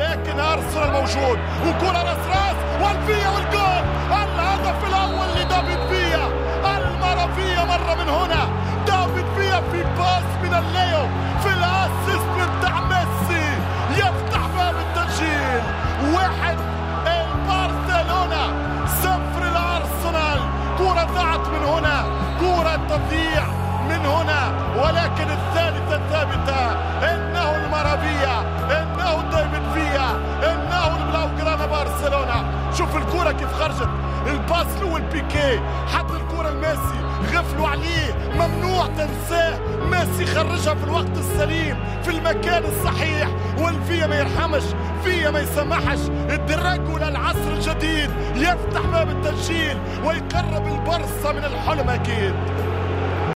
ولكن أرسنال موجود. وكرة راس راس والفيا والجول الهدف الأول لدافيد فيا. المرافية مرة من هنا. دافيد فيا في pass من الليو. في ال assist بتاع ميسي. يفتح باب التسجيل. واحد البرشلونة. صفر الارسنال كرة ضاعت من هنا. كرة تضيع شوف الكرة كيف خرجت. الباس الأول بيكي حط الكرة لميسي. غفلوا عليه. ممنوع تنساه. ميسي خرجها في الوقت السليم في المكان الصحيح. والفيا ما يرحمش فيا ما يسمحش الدراجو للعصر الجديد. يفتح باب التسجيل ويقرب البرصة من الحلم أكيد.